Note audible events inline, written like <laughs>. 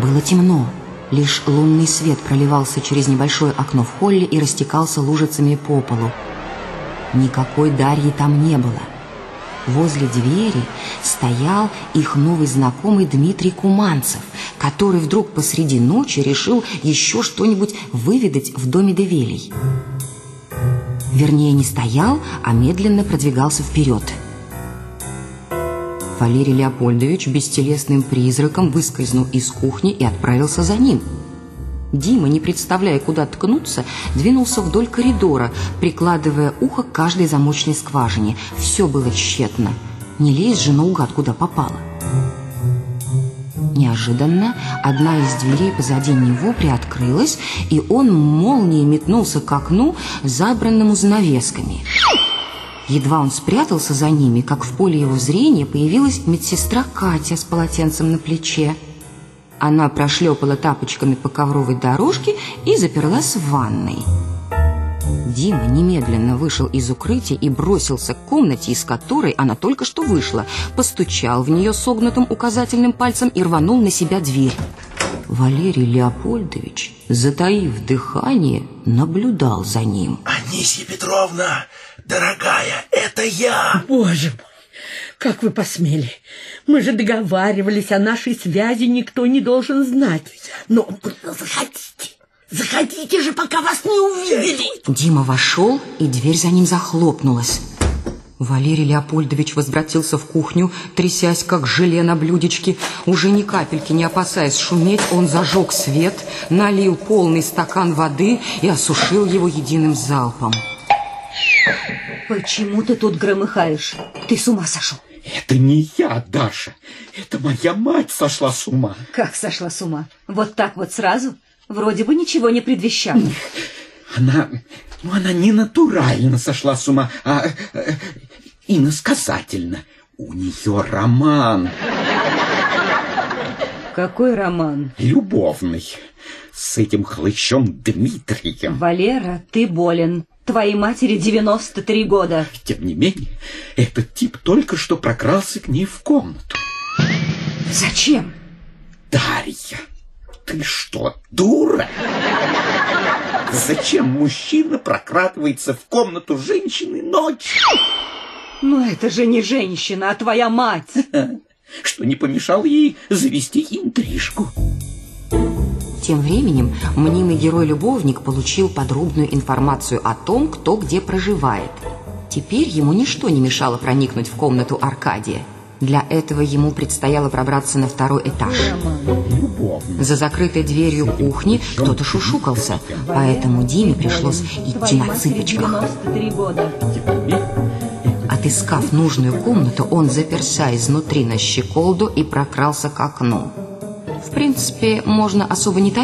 Было темно. Лишь лунный свет проливался через небольшое окно в холле и растекался лужицами по полу. Никакой Дарьи там не было. Возле двери стоял их новый знакомый Дмитрий Куманцев, который вдруг посреди ночи решил еще что-нибудь выведать в доме Девелей. Вернее, не стоял, а медленно продвигался вперед. Валерий Леопольдович бестелесным призраком выскользнул из кухни и отправился за ним. Дима, не представляя, куда ткнуться, двинулся вдоль коридора, прикладывая ухо к каждой замочной скважине. Все было тщетно. Не лезь же наугад, куда попало. Неожиданно одна из дверей позади него приоткрылась, и он молнией метнулся к окну, забранному занавесками. Едва он спрятался за ними, как в поле его зрения появилась медсестра Катя с полотенцем на плече. Она прошлепала тапочками по ковровой дорожке и заперлась в ванной. Дима немедленно вышел из укрытия и бросился к комнате, из которой она только что вышла, постучал в нее согнутым указательным пальцем и рванул на себя дверь. Валерий Леопольдович, затаив дыхание, наблюдал за ним. Анисия Петровна, дорогая, это я! Боже мой, как вы посмели! Мы же договаривались о нашей связи, никто не должен знать. Но заходите, заходите же, пока вас не увидели. Дима вошел, и дверь за ним захлопнулась. Валерий Леопольдович возвратился в кухню, трясясь, как желе на блюдечке. Уже ни капельки не опасаясь шуметь, он зажег свет, налил полный стакан воды и осушил его единым залпом. Почему ты тут громыхаешь? Ты с ума сошел? Это не я, Даша. Это моя мать сошла с ума. Как сошла с ума? Вот так вот сразу? Вроде бы ничего не предвещало. Она, ну, она не натурально сошла с ума, а э, иносказательно. У нее роман. Какой роман? Любовный. С этим хлыщом Дмитрием. Валера, ты болен. Твоей матери 93 года. Тем не менее, этот тип только что прокрался к ней в комнату. Зачем? Дарья, ты что, дура? Зачем мужчина прокрадывается в комнату женщины ночью? Ну это же не женщина, а твоя мать. <laughs> Что не помешало ей завести интрижку. Тем временем мнимый герой-любовник получил подробную информацию о том, кто где проживает. Теперь ему ничто не мешало проникнуть в комнату Аркадия. Для этого ему предстояло пробраться на второй этаж. За закрытой дверью кухни кто-то шушукался, поэтому Диме пришлось идти на цыпочках. Отыскав нужную комнату, он заперся изнутри на щеколду и прокрался к окну. В принципе, можно особо не таиться,